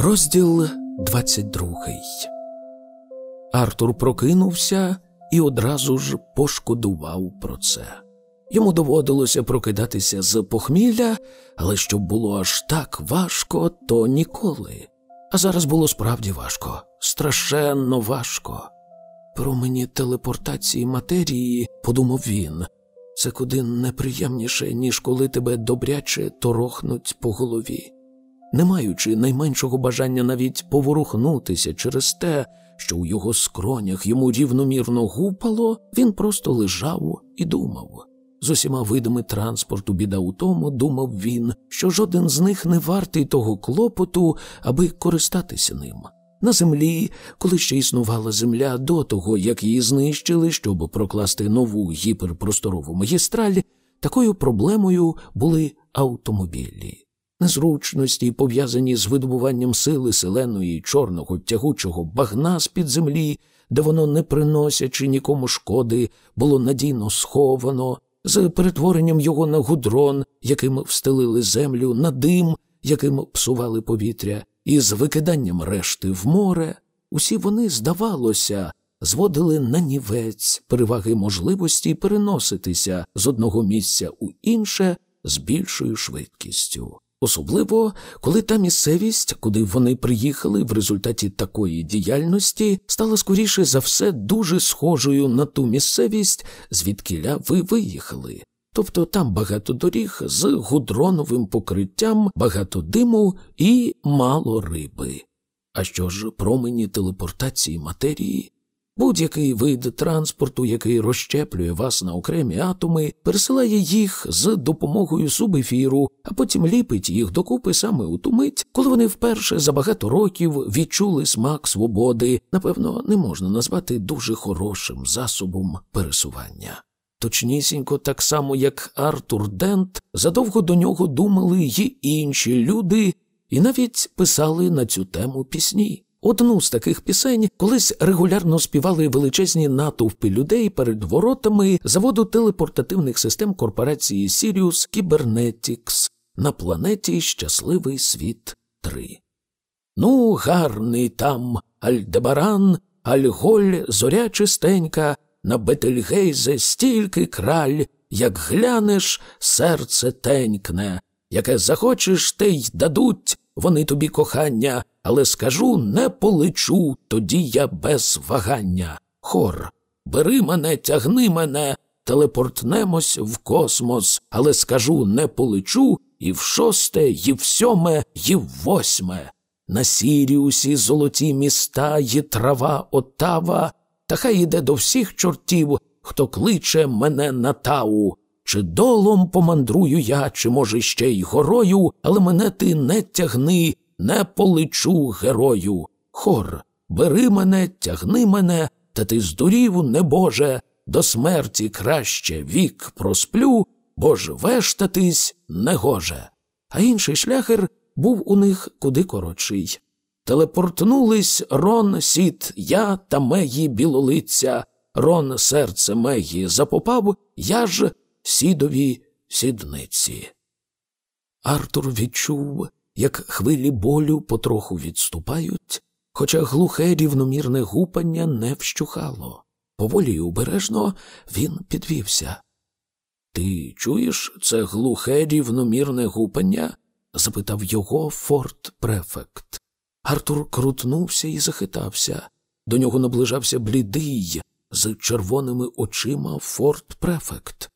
Розділ 22 Артур прокинувся і одразу ж пошкодував про це. Йому доводилося прокидатися з похмілля, але щоб було аж так важко, то ніколи. А зараз було справді важко, страшенно важко. Про мені телепортації матерії, подумав він, це куди неприємніше, ніж коли тебе добряче торохнуть по голові. Не маючи найменшого бажання навіть поворухнутися через те, що у його скронях йому рівномірно гупало, він просто лежав і думав. З усіма видами транспорту біда у тому, думав він, що жоден з них не вартий того клопоту, аби користатися ним. На землі, коли ще існувала земля до того, як її знищили, щоб прокласти нову гіперпросторову магістраль, такою проблемою були автомобілі. Незручності, пов'язані з видобуванням сили селеної чорного тягучого багна з під землі, де воно, не приносячи нікому шкоди, було надійно сховано, з перетворенням його на гудрон, яким встелили землю, на дим, яким псували повітря, і з викиданням решти в море, усі вони, здавалося, зводили на нівець переваги можливості переноситися з одного місця у інше з більшою швидкістю. Особливо, коли та місцевість, куди вони приїхали в результаті такої діяльності, стала скоріше за все дуже схожою на ту місцевість, звідкиля ви виїхали. Тобто там багато доріг з гудроновим покриттям, багато диму і мало риби. А що ж промені телепортації матерії? Будь-який вид транспорту, який розщеплює вас на окремі атоми, пересилає їх з допомогою субефіру, а потім ліпить їх докупи саме у ту мить, коли вони вперше за багато років відчули смак свободи, напевно, не можна назвати дуже хорошим засобом пересування. Точнісінько, так само, як Артур Дент, задовго до нього думали й інші люди, і навіть писали на цю тему пісні. Одну з таких пісень колись регулярно співали величезні натовпи людей перед воротами заводу телепортативних систем корпорації Sirius Cybernetics на планеті Щасливий світ 3. Ну, гарний там Альдебаран, Альголь, зоря чистенька, на Бетельгейзе стільки краль, як глянеш, серце тенькне, яке захочеш, те й дадуть вони тобі кохання, але скажу не полечу, тоді я без вагання. Хор, бери мене, тягни мене, телепортнемось в космос, але скажу не полечу і в шосте, і в сьоме, і в восьме. На Сіріусі золоті міста є трава отава, та хай іде до всіх чортів, хто кличе мене на тау. Чи долом помандрую я, чи, може, ще й горою, але мене ти не тягни, не полечу герою. Хор, бери мене, тягни мене, та ти здурів, небоже, до смерті краще вік просплю, бо ж вештатись негоже. А інший шляхер був у них куди коротший. Телепортнулись Рон, сіт, я та Мегі білолиця. Рон серце Мегі запопав, я ж сідові сідниці. Артур відчув, як хвилі болю потроху відступають, хоча глухе рівномірне гупання не вщухало. Поволі й обережно він підвівся. Ти чуєш це глухе рівномірне гупання? запитав його форт префект. Артур крутнувся і захитався. До нього наближався блідий, з червоними очима форт префект.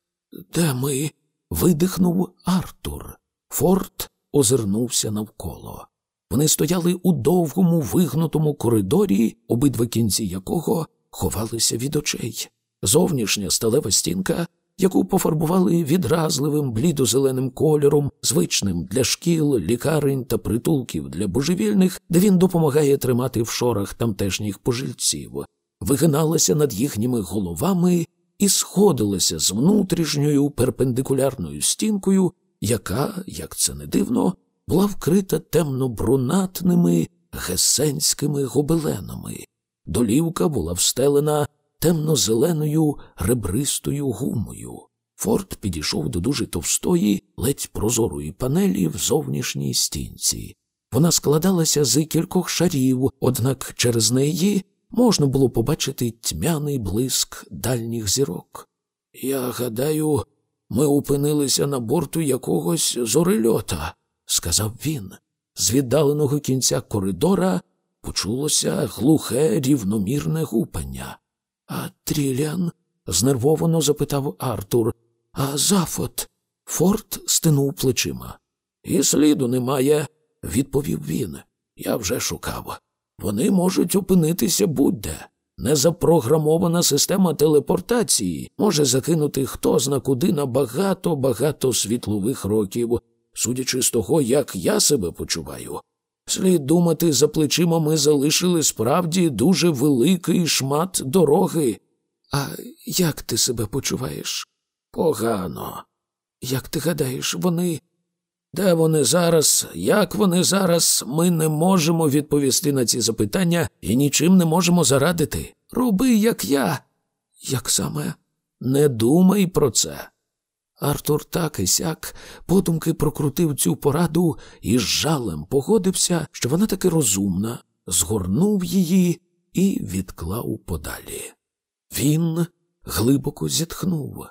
Де ми? видихнув Артур. Форт озирнувся навколо. Вони стояли у довгому вигнутому коридорі, обидва кінці якого ховалися від очей. Зовнішня сталева стінка, яку пофарбували відразливим блідозеленим кольором, звичним для шкіл, лікарень та притулків для божевільних, де він допомагає тримати в шорах тамтешніх пожильців, вигиналася над їхніми головами і сходилася з внутрішньою перпендикулярною стінкою, яка, як це не дивно, була вкрита темно-брунатними гесенськими гобеленами. Долівка була встелена темно-зеленою ребристою гумою. Форт підійшов до дуже товстої, ледь прозорої панелі в зовнішній стінці. Вона складалася з кількох шарів, однак через неї можна було побачити тьмяний блиск дальніх зірок. Я гадаю, ми опинилися на борту якогось зорильота, сказав він. З віддаленого кінця коридора почулося глухе рівномірне гупання. А Трілян? знервовано запитав Артур. А Зафот? Форт стинув плечима. І сліду немає, відповів він. Я вже шукав. Вони можуть опинитися будь-де. Незапрограмована система телепортації може закинути хто зна куди на багато багато світлових років, судячи з того, як я себе почуваю. Слід думати, за плечима ми залишили справді дуже великий шмат дороги. А як ти себе почуваєш? Погано. Як ти гадаєш, вони. Де вони зараз, як вони зараз, ми не можемо відповісти на ці запитання і нічим не можемо зарадити. Роби, як я. Як саме? Не думай про це. Артур так і сяк подумки прокрутив цю пораду і з жалем погодився, що вона таки розумна, згорнув її і відклав подалі. Він глибоко зітхнув.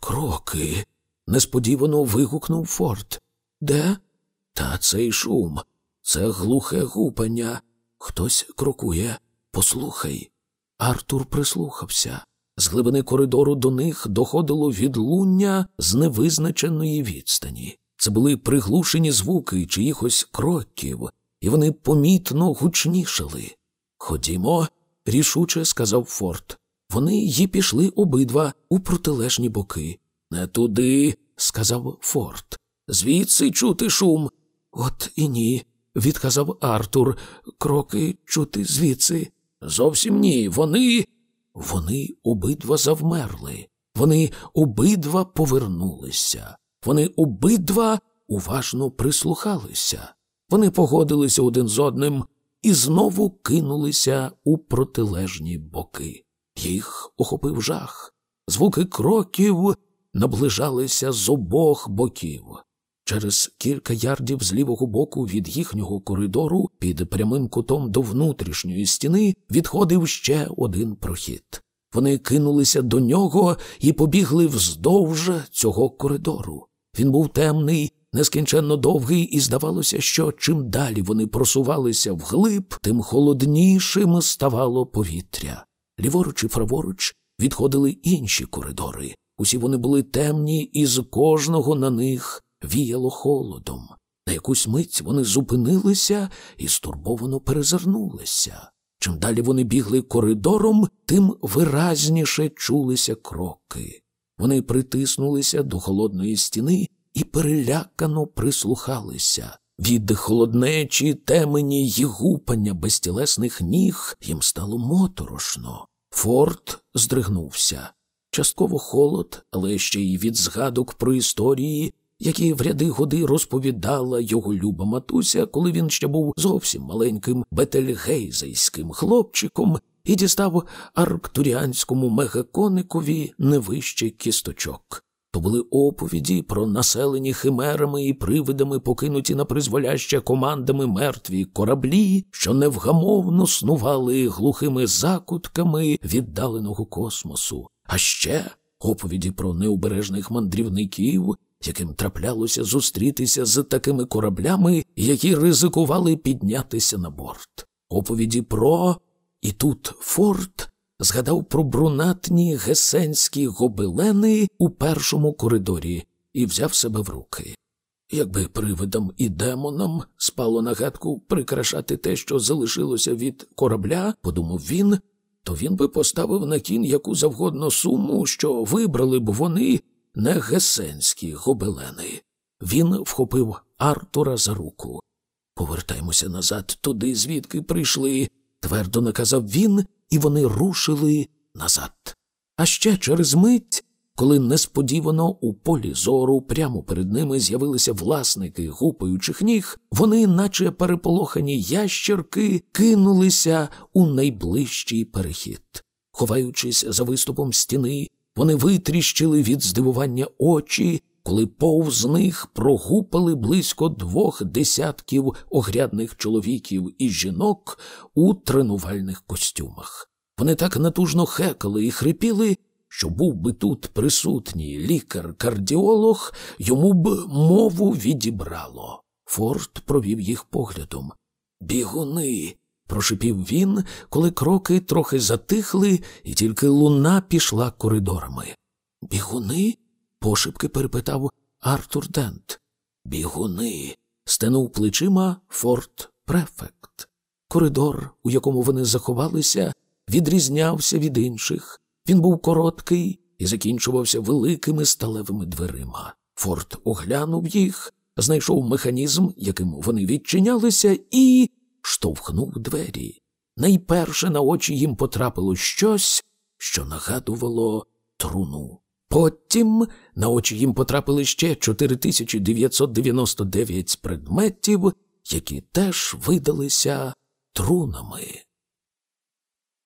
Кроки. несподівано вигукнув Форд. Де? Та цей шум. Це глухе гупання. Хтось крокує. Послухай. Артур прислухався. З глибини коридору до них доходило відлуння з невизначеної відстані. Це були приглушені звуки чиїхось кроків, і вони помітно гучнішали. Ходімо, рішуче сказав Форд. Вони й пішли обидва у протилежні боки. Не туди, сказав Форд. Звідси чути шум. От і ні, відказав Артур. Кроки чути звідси. Зовсім ні. Вони. Вони обидва завмерли. Вони обидва повернулися. Вони обидва уважно прислухалися. Вони погодилися один з одним і знову кинулися у протилежні боки. Їх охопив жах. Звуки кроків наближалися з обох боків. Через кілька ярдів з лівого боку від їхнього коридору під прямим кутом до внутрішньої стіни відходив ще один прохід. Вони кинулися до нього і побігли вздовж цього коридору. Він був темний, нескінченно довгий, і здавалося, що чим далі вони просувалися вглиб, тим холоднішим ставало повітря. Ліворуч і праворуч відходили інші коридори. Усі вони були темні, і з кожного на них віяло холодом. На якусь мить вони зупинилися і стурбовано перезирнулися. Чим далі вони бігли коридором, тим виразніше чулися кроки. Вони притиснулися до холодної стіни і перелякано прислухалися. Від холоднечі, темені й гупання безтілесних ніг їм стало моторошно. Форт здригнувся. Частково холод, але ще й від згадок про історії, які в ряди годи розповідала його люба матуся, коли він ще був зовсім маленьким бетельгейзейським хлопчиком і дістав арктуріанському мегаконикові невище кісточок. То були оповіді про населені химерами і привидами, покинуті на призволяще командами мертві кораблі, що невгамовно снували глухими закутками віддаленого космосу, а ще оповіді про необережних мандрівників, яким траплялося зустрітися з такими кораблями, які ризикували піднятися на борт. Оповіді про і тут Форт згадав про брунатні гесенські гобелени у першому коридорі і взяв себе в руки. Якби привидам і демонам спало на гадку прикрашати те, що залишилося від корабля, подумав він, то він би поставив на кін яку завгодно суму, що вибрали б вони не гесенські гобелени. Він вхопив Артура за руку. Повертаймося назад туди, звідки прийшли, твердо наказав він, і вони рушили назад. А ще через мить, коли несподівано у полі зору прямо перед ними з'явилися власники гупаючих ніг, вони, наче переполохані ящерки, кинулися у найближчий перехід. Ховаючись за виступом стіни, вони витріщили від здивування очі, коли повз них прогупали близько двох десятків огрядних чоловіків і жінок у тренувальних костюмах. Вони так натужно хекали і хрипіли, що був би тут присутній лікар-кардіолог, йому б мову відібрало. Форд провів їх поглядом. Бігуни. Прошипів він, коли кроки трохи затихли, і тільки луна пішла коридорами. Бігуни? пошепки перепитав Артур Дент. Бігуни. стенув плечима Форт Префект. Коридор, у якому вони заховалися, відрізнявся від інших. Він був короткий і закінчувався великими сталевими дверима. Форт оглянув їх, знайшов механізм, яким вони відчинялися, і штовхнув двері. Найперше на очі їм потрапило щось, що нагадувало труну. Потім на очі їм потрапили ще 4999 предметів, які теж видалися трунами.